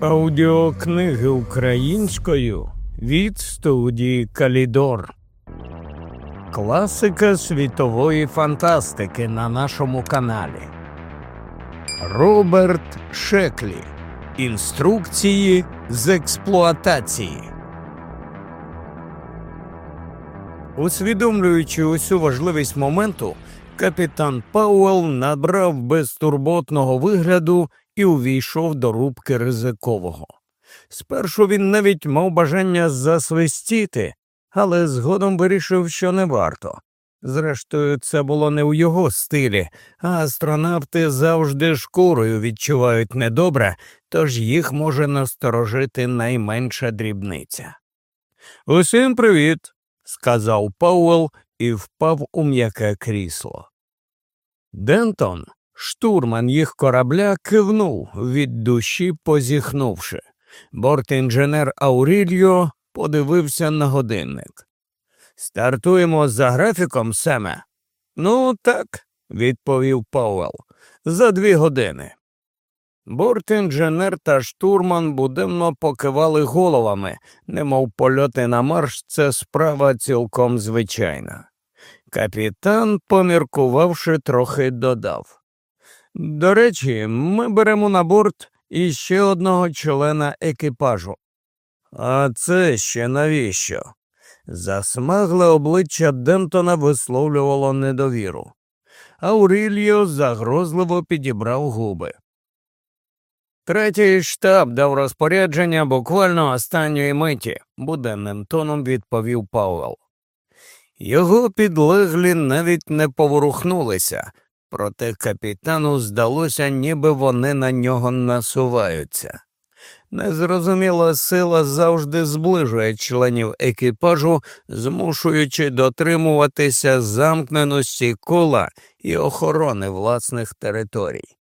Аудіокниги українською від студії Калідор. Класика світової фантастики на нашому каналі. Роберт Шеклі. Інструкції з експлуатації. Усвідомлюючи усю важливість моменту, капітан Пауел набрав безтурботного вигляду і увійшов до рубки ризикового. Спершу він навіть мав бажання засвистіти, але згодом вирішив, що не варто. Зрештою, це було не у його стилі, а астронавти завжди шкурою відчувають недобре, тож їх може насторожити найменша дрібниця. Усім привіт, сказав Пауел і впав у м'яке крісло. Дентон, штурман їх корабля, кивнув від душі, позіхнувши. Бортінженер Аурільо подивився на годинник. Стартуємо за графіком, Семе? Ну, так, відповів Пауел. За дві години. Бортінженер та штурман буденно покивали головами, немов польоти на марш, це справа цілком звичайна. Капітан, поміркувавши, трохи додав. До речі, ми беремо на борт іще одного члена екіпажу. А це ще навіщо? Засмагле обличчя Дентона висловлювало недовіру. Ауріліо загрозливо підібрав губи. Третій штаб дав розпорядження буквально останньої миті, буденним тоном відповів Пауел. Його підлеглі навіть не поворухнулися, проте капітану здалося, ніби вони на нього насуваються. Незрозуміла сила завжди зближує членів екіпажу, змушуючи дотримуватися замкненості кола і охорони власних територій.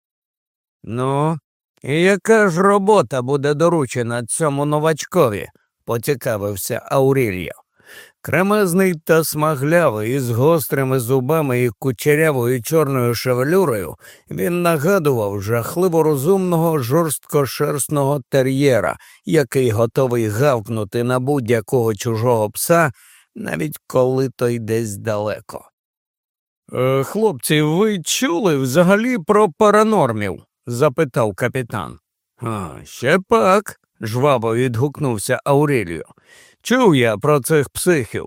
Ну, яка ж робота буде доручена цьому новачкові? поцікавився Аурільо. Кремезний та смаглявий із гострими зубами і кучерявою чорною шевелюрою, він нагадував жахливо розумного жорсткошерстного тер'єра, який готовий гавкнути на будь-якого чужого пса, навіть коли той десь далеко. «Е, Хлопці, ви чули взагалі про паранормів? запитав капітан. «А, Ще пак, жваво відгукнувся Ауреліо. Чув я про цих психів.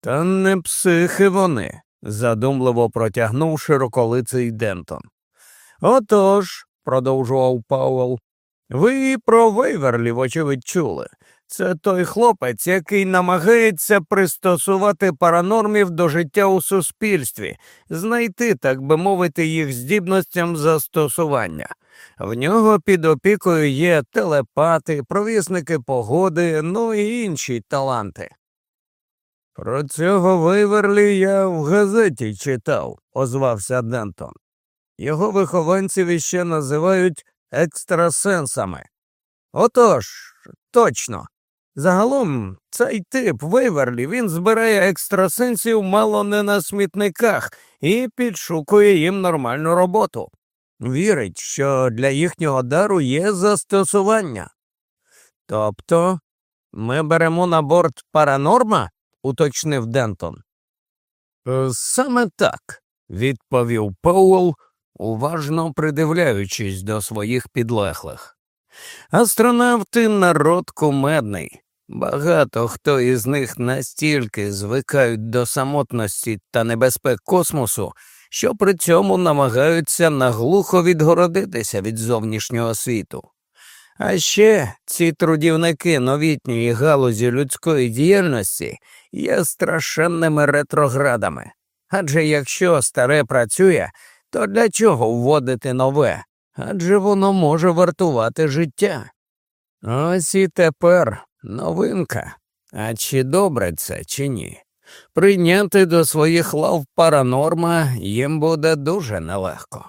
Та не психи вони, задумливо протягнув широколиций Дентон. Отож, продовжував Пауел, ви і про Вейверлі, вочевидь, чули. Це той хлопець, який намагається пристосувати паранормів до життя у суспільстві, знайти, так би мовити, їх здібностям застосування. В нього під опікою є телепати, провісники погоди, ну і інші таланти. Про цього Вейверлі я в газеті читав, озвався Дентон. Його вихованців іще називають екстрасенсами. Отож, точно. Загалом цей тип Вейверлі він збирає екстрасенсів мало не на смітниках і підшукує їм нормальну роботу. Вірить, що для їхнього дару є застосування. Тобто ми беремо на борт паранорма? уточнив Дентон. «Е, саме так, відповів Пауел, уважно придивляючись до своїх підлеглих. Астронавти народ кумедний. Багато хто із них настільки звикають до самотності та небезпек космосу, що при цьому намагаються наглухо відгородитися від зовнішнього світу. А ще ці трудівники новітньої галузі людської діяльності є страшенними ретроградами. Адже якщо старе працює, то для чого вводити нове? Адже воно може вартувати життя. Ось і тепер новинка. А чи добре це, чи ні? Прийняти до своїх лав паранорма їм буде дуже нелегко.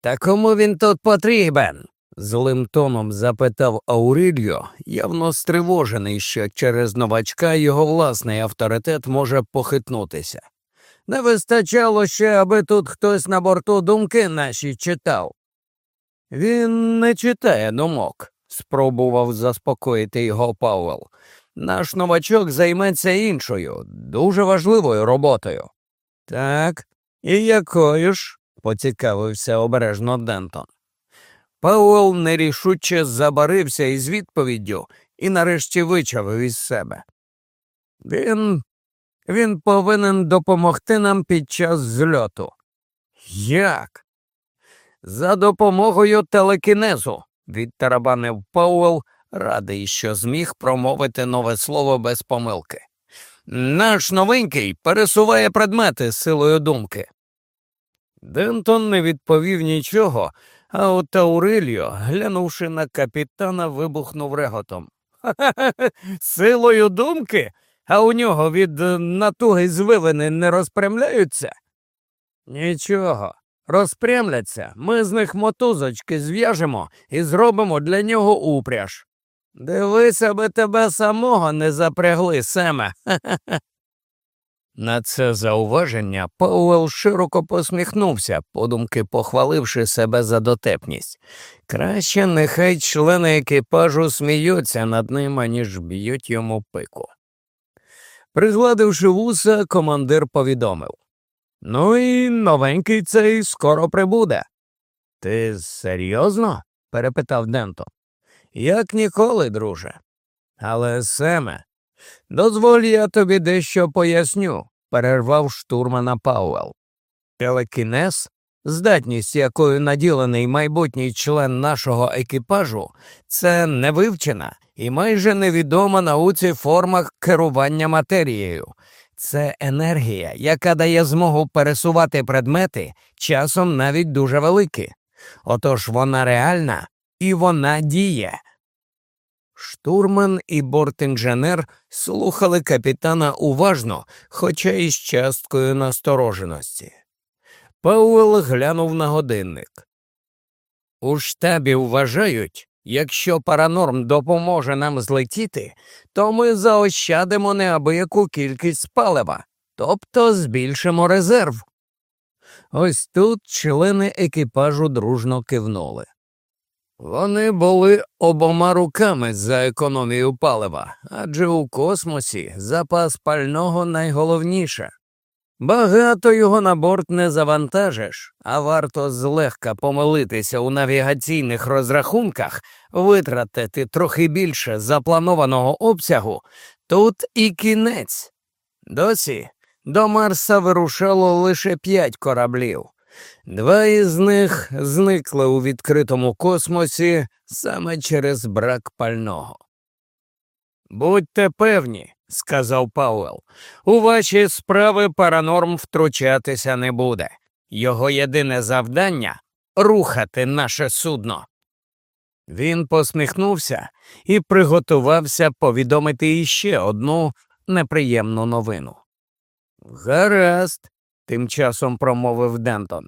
Та кому він тут потрібен? злим тоном запитав Аурільо, явно стривожений, що через новачка його власний авторитет може похитнутися. Не вистачало ще, аби тут хтось на борту думки наші читав. Він не читає думок, спробував заспокоїти його Пауел. Наш новачок займеться іншою, дуже важливою роботою. Так, і якою ж? поцікавився обережно Дентон. Пауел нерішуче забарився із відповіддю і нарешті вичавив із себе. Він він повинен допомогти нам під час зльоту. Як? За допомогою телекінезу, відтарабанив Пауел, радий, що зміг промовити нове слово без помилки. Наш новенький пересуває предмети силою думки. Дентон не відповів нічого, а от Аурельо, глянувши на капітана, вибухнув реготом. Ха-ха, силою думки, а у нього від натуги звивини не розпрямляються? Нічого, розпрямляться, ми з них мотузочки зв'яжемо і зробимо для нього упряж. Дивись, аби тебе самого не запрягли, Семе. На це зауваження Пауел широко посміхнувся, подумки похваливши себе за дотепність. Краще нехай члени екіпажу сміються над ним, аніж б'ють йому пику. Пригладивши вуса, командир повідомив Ну і новенький цей скоро прибуде. Ти серйозно? перепитав Денто. Як ніколи, друже. Але Семе, дозволь я тобі дещо поясню, перервав штурмана Пауел. Телекінез, здатність, якою наділений майбутній член нашого екіпажу, це невивчена і майже невідома науці формах керування матерією. Це енергія, яка дає змогу пересувати предмети, часом навіть дуже великі. Отож вона реальна і вона діє. Штурман і бортінженер слухали капітана уважно, хоча й з часткою настороженості. Пауел глянув на годинник. У штабі вважають, якщо паранорм допоможе нам злетіти, то ми заощадимо неабияку кількість палива, тобто збільшимо резерв. Ось тут члени екіпажу дружно кивнули. Вони були обома руками за економію палива, адже у космосі запас пального найголовніше. Багато його на борт не завантажиш, а варто злегка помилитися у навігаційних розрахунках, витратити трохи більше запланованого обсягу, тут і кінець. Досі до Марса вирушало лише п'ять кораблів. Два із них зникли у відкритому космосі саме через брак пального. Будьте певні, сказав Пауел, у ваші справи паранорм втручатися не буде. Його єдине завдання рухати наше судно. Він посміхнувся і приготувався повідомити іще одну неприємну новину. Гаразд, тим часом промовив Дентон.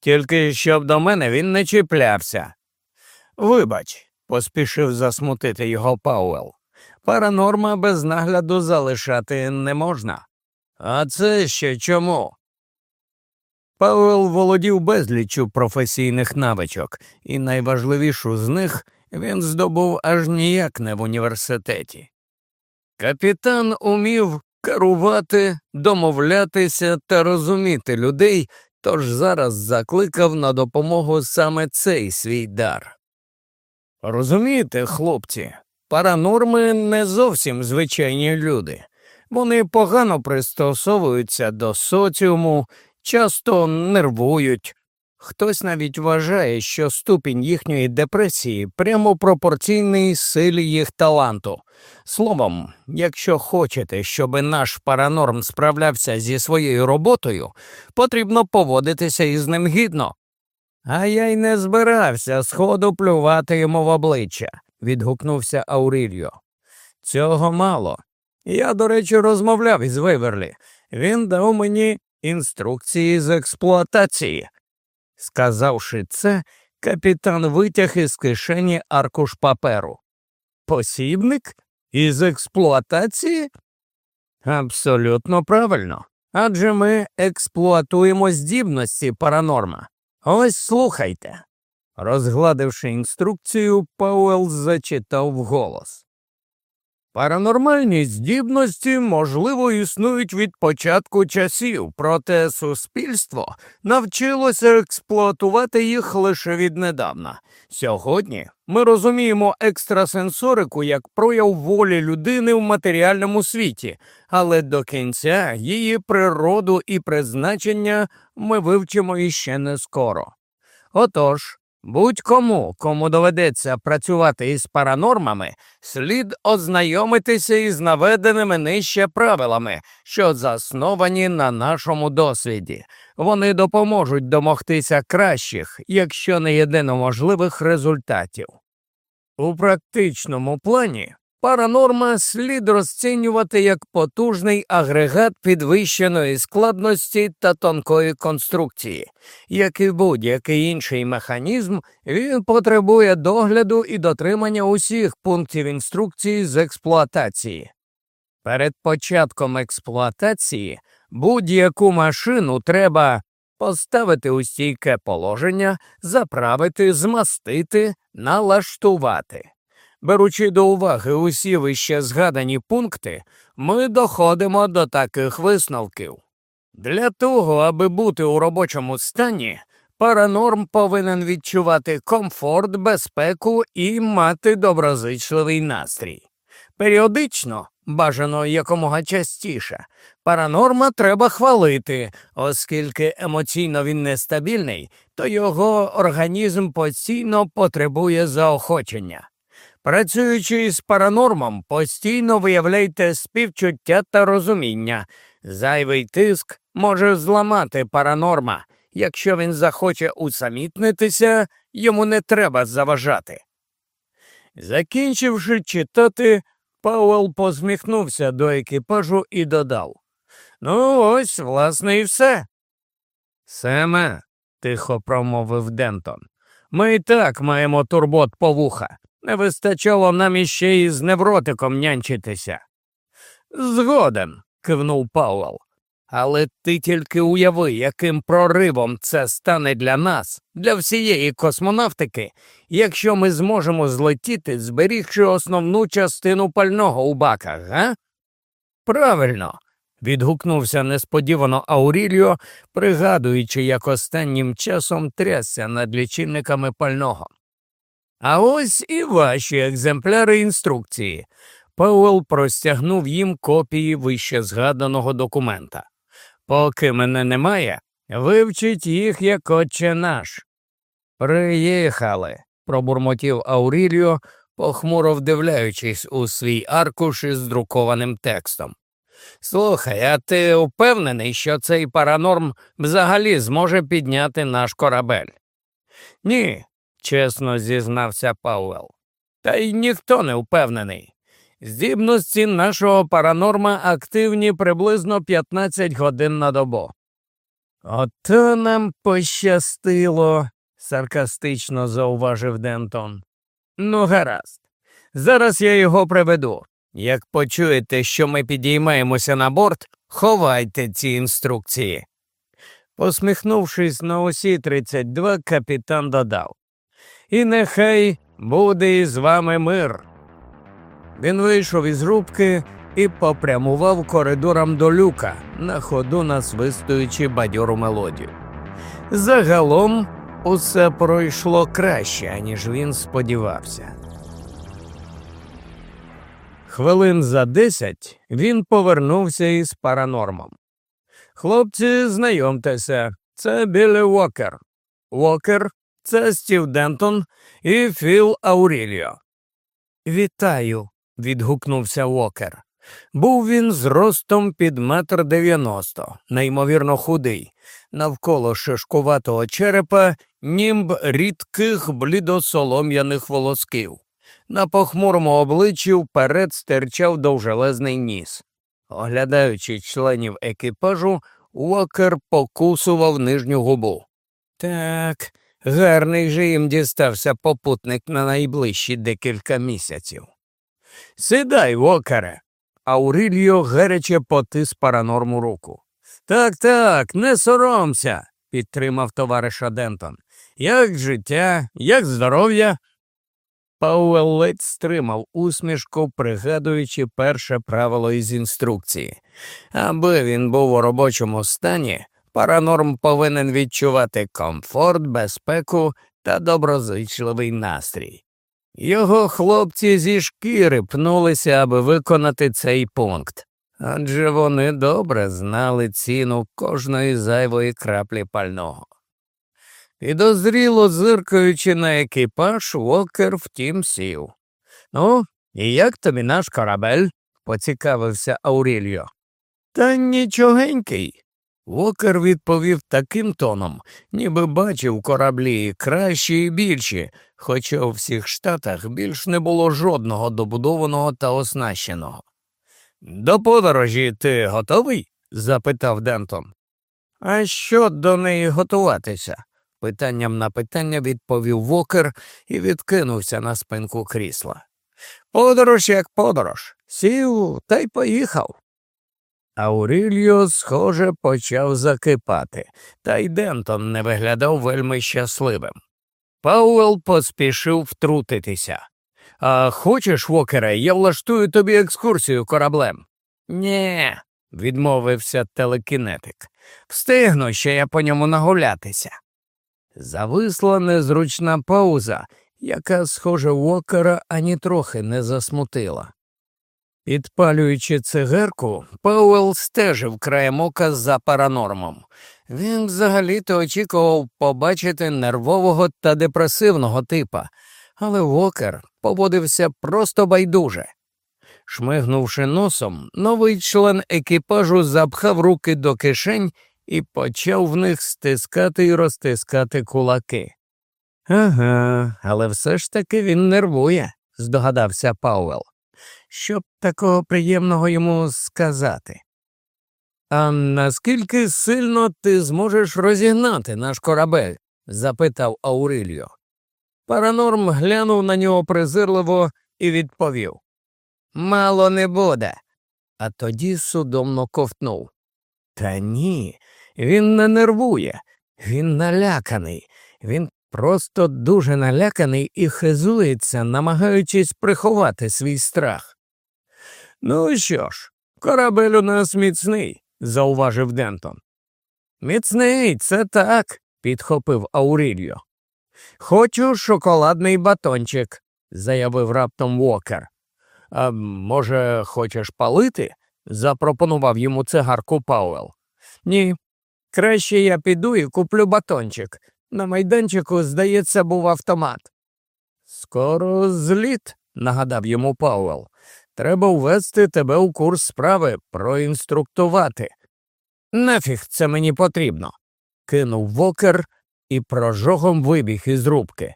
Тільки щоб до мене він не чіплявся. Вибач, поспішив засмутити його Пауел. Паранорма без нагляду залишати не можна. А це ще чому? Пауел володів безліччю професійних навичок, і найважливішу з них він здобув аж ніяк не в університеті. Капітан умів керувати, домовлятися та розуміти людей, тож зараз закликав на допомогу саме цей свій дар. Розумієте, хлопці, паранорми не зовсім звичайні люди. Вони погано пристосовуються до соціуму, часто нервують, Хтось навіть вважає, що ступінь їхньої депресії прямо пропорційний силі їх таланту. Словом, якщо хочете, щоб наш паранорм справлявся зі своєю роботою, потрібно поводитися із ним гідно. А я й не збирався сходу плювати йому в обличчя, відгукнувся Аурільо. Цього мало. Я, до речі, розмовляв із Виверлі. Він дав мені інструкції з експлуатації. Сказавши це, капітан витяг із кишені аркуш паперу. Посібник? Із експлуатації? Абсолютно правильно. Адже ми експлуатуємо здібності паранорма. Ось слухайте. Розгладивши інструкцію, Пауел зачитав вголос. Паранормальні здібності, можливо, існують від початку часів, проте суспільство навчилося експлуатувати їх лише віднедавна. Сьогодні ми розуміємо екстрасенсорику як прояв волі людини в матеріальному світі, але до кінця її природу і призначення ми вивчимо іще не скоро. Отож, Будь-кому, кому доведеться працювати із паранормами, слід ознайомитися із наведеними нижче правилами, що засновані на нашому досвіді. Вони допоможуть домогтися кращих, якщо не єдино можливих результатів. У практичному плані Паранорма слід розцінювати як потужний агрегат підвищеної складності та тонкої конструкції, як і будь-який інший механізм, він потребує догляду і дотримання усіх пунктів інструкції з експлуатації. Перед початком експлуатації будь-яку машину треба поставити у стійке положення, заправити, змастити, налаштувати. Беручи до уваги усі вище згадані пункти, ми доходимо до таких висновків. Для того, аби бути у робочому стані, паранорм повинен відчувати комфорт, безпеку і мати доброзичливий настрій. Періодично, бажано якомога частіше, паранорма треба хвалити, оскільки емоційно він нестабільний, то його організм постійно потребує заохочення. Працюючи із паранормом, постійно виявляйте співчуття та розуміння. Зайвий тиск може зламати паранорма. Якщо він захоче усамітнитися, йому не треба заважати. Закінчивши читати, Пауел посміхнувся до екіпажу і додав Ну, ось, власне, і все. Семе, тихо промовив Дентон, ми і так маємо турбот по вуха. Не вистачало нам іще із невротиком нянчитися. Згоден, кивнув Пауел. Але ти тільки уяви, яким проривом це стане для нас, для всієї космонавтики, якщо ми зможемо злетіти, зберігши основну частину пального у баках, га? Правильно. відгукнувся несподівано Ауріліо, пригадуючи, як останнім часом трясся над лічильниками пального. А ось і ваші екземпляри інструкції. Пауел простягнув їм копії вище згаданого документа. Поки мене немає, вивчіть їх як отче наш. Приїхали, пробурмотів Ауріліо, похмуро вдивляючись у свій аркуш із друкованим текстом. Слухай, а ти впевнений, що цей паранорм взагалі зможе підняти наш корабель? Ні, чесно зізнався Пауел. Та й ніхто не впевнений. Здібності нашого паранорма активні приблизно 15 годин на добу. Ото нам пощастило, саркастично зауважив Дентон. Ну, гаразд. Зараз я його приведу. Як почуєте, що ми підіймаємося на борт, ховайте ці інструкції. Посміхнувшись на усі 32, капітан додав і нехай буде із вами мир. Він вийшов із рубки і попрямував коридорам до люка, на ходу насвистуючи бадьору мелодію. Загалом усе пройшло краще, аніж він сподівався. Хвилин за десять він повернувся із паранормом. Хлопці, знайомтеся, це Біллі Уокер. Уокер це Стів Дентон і Філ Ауріліо. Вітаю. відгукнувся Уокер. Був він зростом під метр дев'яносто, неймовірно худий, навколо шишкуватого черепа німб рідких блідосолом'яних волосків. На похмурому обличчі вперед стирчав довжелезний ніс. Оглядаючи членів екіпажу, Уокер покусував нижню губу. Так, Гарний же їм дістався попутник на найближчі декілька місяців. Сідай, вокаре. Аурильо гаряче потис паранорму руку. Так, так, не соромся. підтримав товариша Дентон. Як життя, як здоров'я? Пауел ледь стримав усмішку, пригадуючи перше правило із інструкції. Аби він був у робочому стані, паранорм повинен відчувати комфорт, безпеку та доброзичливий настрій. Його хлопці зі шкіри пнулися, аби виконати цей пункт, адже вони добре знали ціну кожної зайвої краплі пального. Підозріло зиркаючи на екіпаж, Вокер втім сів. Ну, і як тобі наш корабель? поцікавився Аурільо. Та нічогенький. Вокер відповів таким тоном, ніби бачив кораблі кращі і більші, хоча у всіх штатах більш не було жодного добудованого та оснащеного. До подорожі ти готовий? запитав Дентон. А що до неї готуватися? Питанням на питання відповів Вокер і відкинувся на спинку крісла. Подорож як подорож, сів та й поїхав. Аурільо, схоже, почав закипати, та й Дентон не виглядав вельми щасливим. Пауел поспішив втрутитися. А хочеш, Вокере, я влаштую тобі екскурсію кораблем? Нє, відмовився телекінетик. Встигну ще я по ньому нагулятися. Зависла незручна пауза, яка, схоже, Уокера ані трохи не засмутила. Підпалюючи цигарку, Пауел стежив краєм ока за паранормом. Він взагалі-то очікував побачити нервового та депресивного типа, але Вокер поводився просто байдуже. Шмигнувши носом, новий член екіпажу запхав руки до кишень і почав в них стискати і розтискати кулаки. Ага, але все ж таки він нервує, здогадався Пауел. Щоб такого приємного йому сказати. А наскільки сильно ти зможеш розігнати наш корабель? запитав Аурильо. Паранорм глянув на нього презирливо і відповів Мало не буде. А тоді судомно ковтнув. Та ні, він не нервує, він наляканий, він просто дуже наляканий і хизується, намагаючись приховати свій страх. Ну що ж, корабель у нас міцний, зауважив Дентон. Міцний, це так, підхопив Аурільо. Хочу шоколадний батончик, заявив раптом Вокер. А може, хочеш палити? запропонував йому цигарку Пауел. Ні, Краще я піду і куплю батончик. На майданчику, здається, був автомат. Скоро зліт, нагадав йому Пауел. Треба ввести тебе у курс справи, проінструктувати. Нафіг це мені потрібно. кинув Вокер і прожогом вибіг із рубки.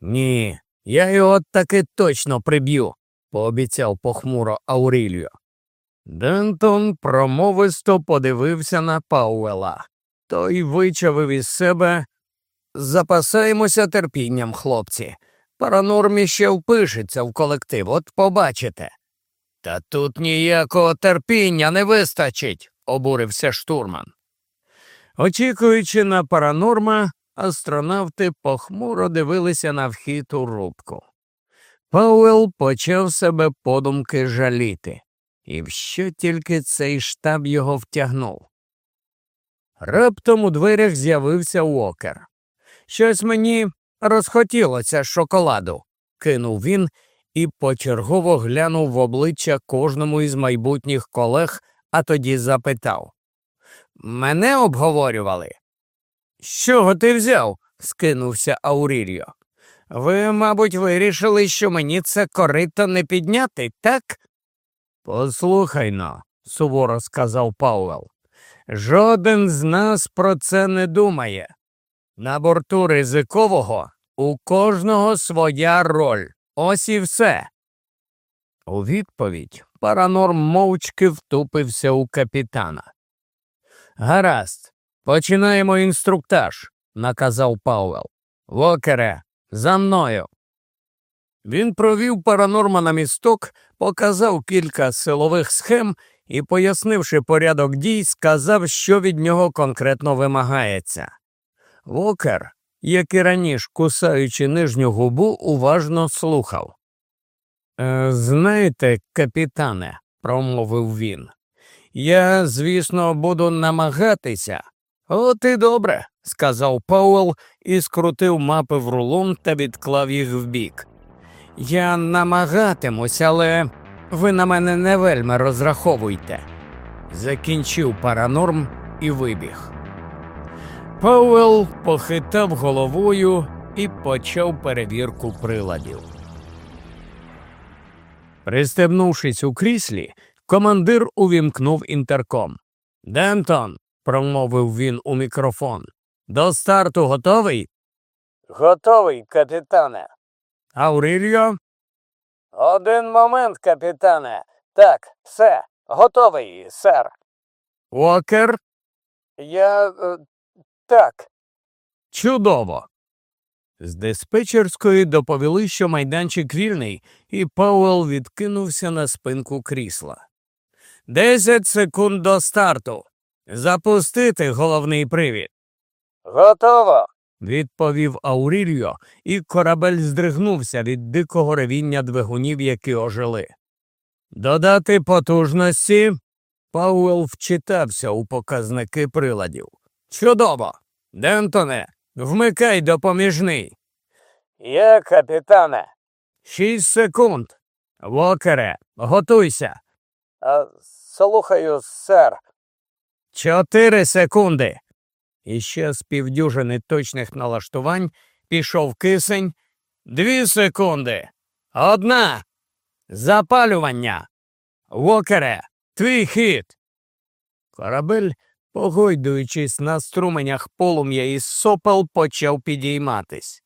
Ні, я його таки точно приб'ю, пообіцяв похмуро Ауріліо. Дентон промовисто подивився на Пауела. Той вичавив із себе Запасаємося терпінням, хлопці. Паранормі ще впишеться в колектив, от побачите. Та тут ніякого терпіння не вистачить, обурився штурман. Очікуючи на паранорма, астронавти похмуро дивилися на вхід у рубку. Пауел почав себе подумки жаліти. І в що тільки цей штаб його втягнув. Раптом у дверях з'явився Уокер. Щось мені розхотілося шоколаду, кинув він і почергово глянув в обличчя кожному із майбутніх колег, а тоді запитав Мене обговорювали? З чого ти взяв? скинувся Ауріріо. Ви, мабуть, вирішили, що мені це корито не підняти, так? Послухай но, суворо сказав Пауел. Жоден з нас про це не думає. На борту ризикового у кожного своя роль. Ось і все. У відповідь Паранорм мовчки втупився у капітана. Гаразд, починаємо інструктаж, наказав Пауел. Вокере, за мною. Він провів паранорма на місток, показав кілька силових схем і, пояснивши порядок дій, сказав, що від нього конкретно вимагається. Вокер, як і раніше кусаючи нижню губу, уважно слухав. «Е, знаєте, капітане, промовив він, я, звісно, буду намагатися. От і добре, сказав Пауел і скрутив мапи в рулон та відклав їх вбік. Я намагатимусь, але ви на мене не вельми розраховуйте. Закінчив паранорм і вибіг. Пауел похитав головою і почав перевірку приладів. Пристебнувшись у кріслі, командир увімкнув інтерком. Дентон, промовив він у мікрофон. До старту готовий? Готовий, капітане. Ауріліо? Один момент, капітане. Так, все, готовий, сер. Уокер? Я. Так. Чудово. З диспетчерської доповіли, що майданчик вільний, і Пауел відкинувся на спинку крісла. Десять секунд до старту. Запустити головний привід. Готово. відповів Аурільо, і корабель здригнувся від дикого ревіння двигунів, які ожили. Додати потужності. Пауел вчитався у показники приладів. Чудово. Дентоне, вмикай допоміжний. Є, капітане. Шість секунд. Вокере, готуйся. А, Слухаю, сер. Чотири секунди. І ще з півдюжини точних налаштувань пішов кисень. Дві секунди. Одна. Запалювання. Вокере, твій хід. Корабель, погойдуючись на струменях полум'я із сопел, почав підійматись.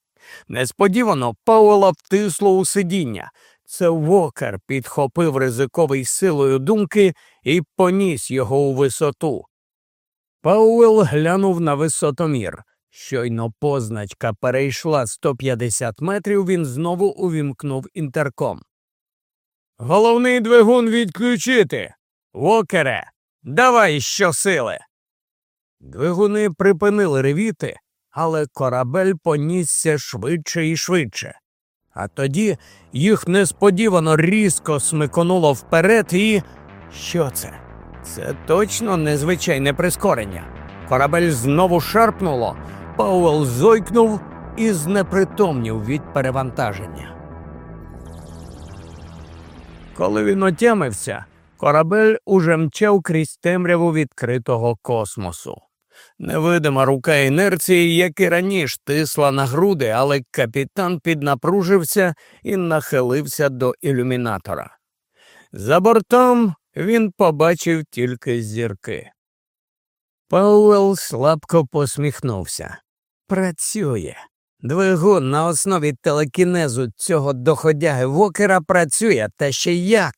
Несподівано Пауела втисло у сидіння. Це Вокер підхопив ризиковий силою думки і поніс його у висоту. Пауел глянув на висотомір. Щойно позначка перейшла 150 метрів, він знову увімкнув інтерком. Головний двигун відключити. Вокере, давай щосили. Двигуни припинили ревіти, але корабель понісся швидше і швидше. А тоді їх несподівано різко смиконуло вперед і. Що це? Це точно незвичайне прискорення. Корабель знову шарпнуло, Пауел зойкнув і знепритомнів від перевантаження. Коли він отямився, корабель уже мчав крізь темряву відкритого космосу. Невидима рука інерції, як і раніше, тисла на груди, але капітан піднапружився і нахилився до ілюмінатора. За бортом він побачив тільки зірки. Пауел слабко посміхнувся. Працює. Двигун на основі телекінезу цього доходяги вокера працює, та ще як.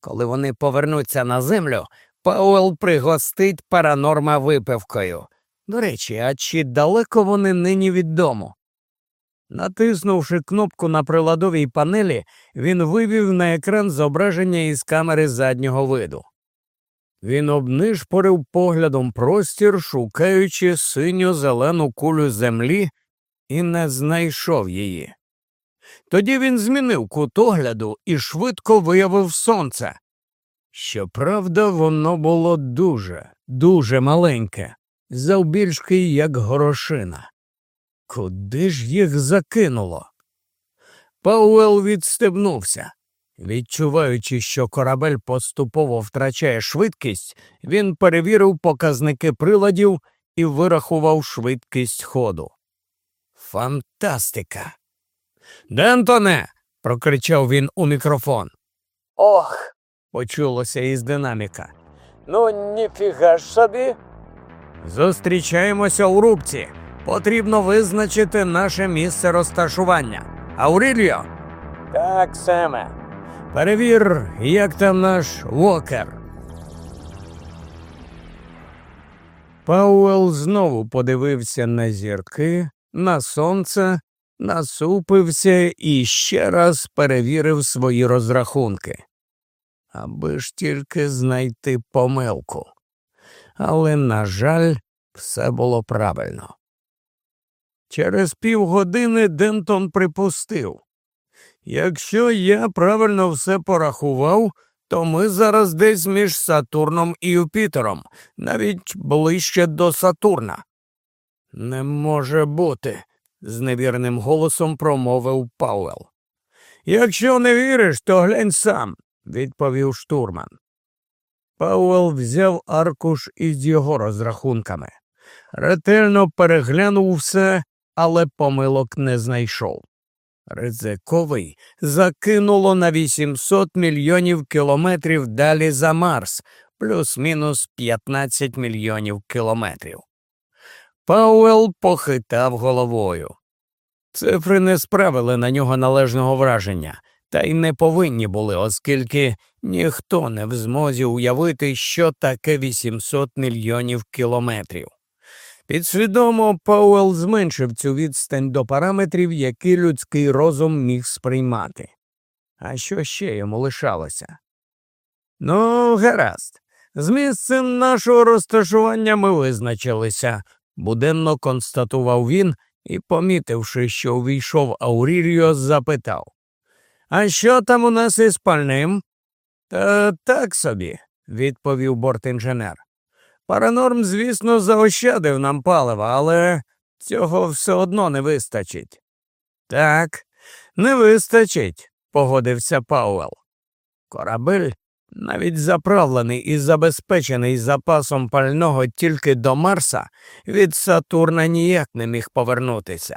Коли вони повернуться на землю, Пауел пригостить паранорма випивкою. До речі, а чи далеко вони нині від? Натиснувши кнопку на приладовій панелі, він вивів на екран зображення із камери заднього виду. Він обнишпорив поглядом простір, шукаючи синю зелену кулю землі, і не знайшов її. Тоді він змінив кут огляду і швидко виявив сонце. Щоправда, воно було дуже, дуже маленьке, завбільшки, як горошина. Куди ж їх закинуло? Пауел відстебнувся. Відчуваючи, що корабель поступово втрачає швидкість, він перевірив показники приладів і вирахував швидкість ходу. Фантастика. Дентоне. прокричав він у мікрофон. Ох. Почулося із динаміка. Ну, ніфіга ж собі. Зустрічаємося у рубці. Потрібно визначити наше місце розташування. Ауріліо? Так, Семе. Перевір, як там наш вокер. Пауел знову подивився на зірки, на сонце, насупився і ще раз перевірив свої розрахунки. Аби ж тільки знайти помилку. Але, на жаль, все було правильно. Через півгодини Дентон припустив якщо я правильно все порахував, то ми зараз десь між Сатурном і Юпітером, навіть ближче до Сатурна. Не може бути, зневіреним голосом промовив Пауел. Якщо не віриш, то глянь сам, відповів штурман. Пауел взяв аркуш із його розрахунками. Ретельно переглянув все, але помилок не знайшов. Ризиковий закинуло на 800 мільйонів кілометрів далі за Марс, плюс-мінус 15 мільйонів кілометрів. Пауел похитав головою. Цифри не справили на нього належного враження, та й не повинні були, оскільки ніхто не в змозі уявити, що таке 800 мільйонів кілометрів. Підсвідомо Пауел зменшив цю відстань до параметрів, які людський розум міг сприймати. А що ще йому лишалося? Ну, гаразд, з місцем нашого розташування ми визначилися, буденно констатував він і, помітивши, що увійшов Ауріріо, запитав А що там у нас із пальним? Та так собі, відповів бортінженер. Паранорм, звісно, заощадив нам палива, але цього все одно не вистачить. Так, не вистачить, погодився Пауел. Корабель, навіть заправлений і забезпечений запасом пального тільки до Марса, від Сатурна ніяк не міг повернутися.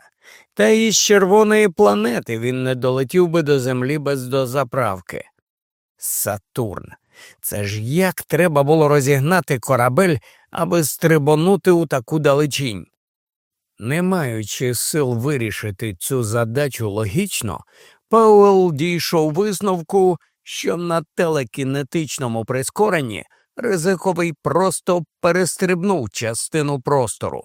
Та і з червоної планети він не долетів би до Землі без дозаправки. Сатурн. Це ж як треба було розігнати корабель, аби стрибонути у таку далечінь. Не маючи сил вирішити цю задачу логічно, Пауел дійшов висновку, що на телекінетичному прискоренні ризиковий просто перестрибнув частину простору.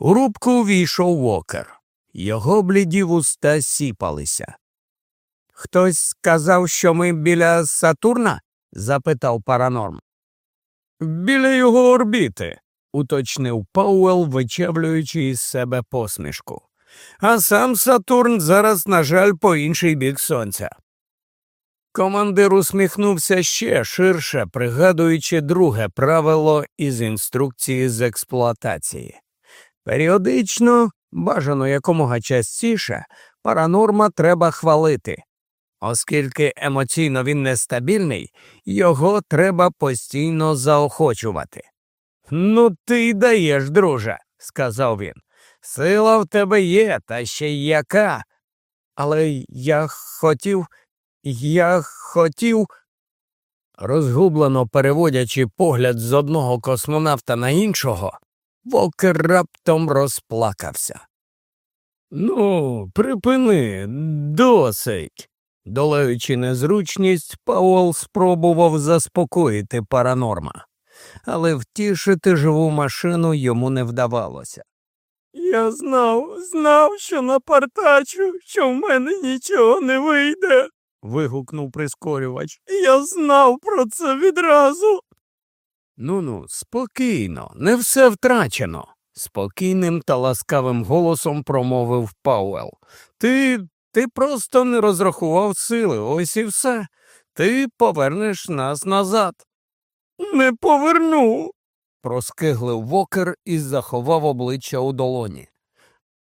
У рубку війшов вокер. Його бліді вуста сіпалися. Хтось сказав, що ми біля Сатурна? запитав Паранорм. Біля його орбіти, уточнив Пауел, вичавлюючи із себе посмішку. А сам Сатурн зараз, на жаль, по інший бік сонця. Командир усміхнувся ще ширше, пригадуючи друге правило із інструкції з експлуатації. Періодично, бажано якомога частіше, паранорма треба хвалити. Оскільки емоційно він нестабільний, його треба постійно заохочувати. Ну, ти й даєш, друже, сказав він. Сила в тебе є, та ще й яка. Але я хотів, я хотів. Розгублено переводячи погляд з одного космонавта на іншого, Вокер раптом розплакався. Ну, припини, досить. Долаючи незручність, Пауел спробував заспокоїти паранорма, але втішити живу машину йому не вдавалося. Я знав, знав, що напартачу, що в мене нічого не вийде. вигукнув прискорювач. Я знав про це відразу. Ну ну, спокійно, не все втрачено, спокійним та ласкавим голосом промовив Пауел. Ти ти просто не розрахував сили, ось і все. Ти повернеш нас назад. Не поверну, проскиглив вокер і заховав обличчя у долоні.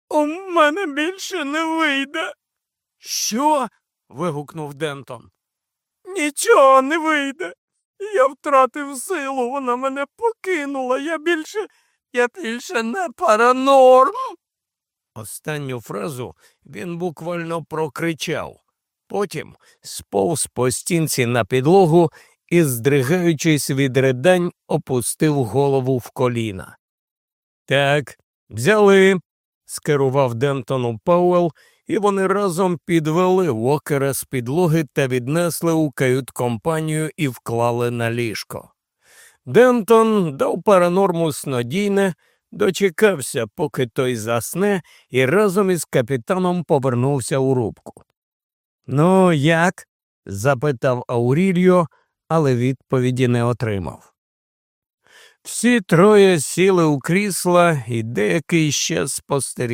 У мене більше не вийде. Що? вигукнув Дентон. Нічого не вийде. Я втратив силу, вона мене покинула. Я більше, я більше не паранорм. Останню фразу він буквально прокричав, потім сповз по стінці на підлогу і, здригаючись від ридань, опустив голову в коліна. Так, взяли, скерував Дентону Пауел, і вони разом підвели вокера з підлоги та віднесли у кают компанію і вклали на ліжко. Дентон дав паранорму снодійне дочекався, поки той засне, і разом із капітаном повернувся у рубку. Ну, як? запитав Аурільо, але відповіді не отримав. Всі троє сіли у крісла і деякий ще спостерігали.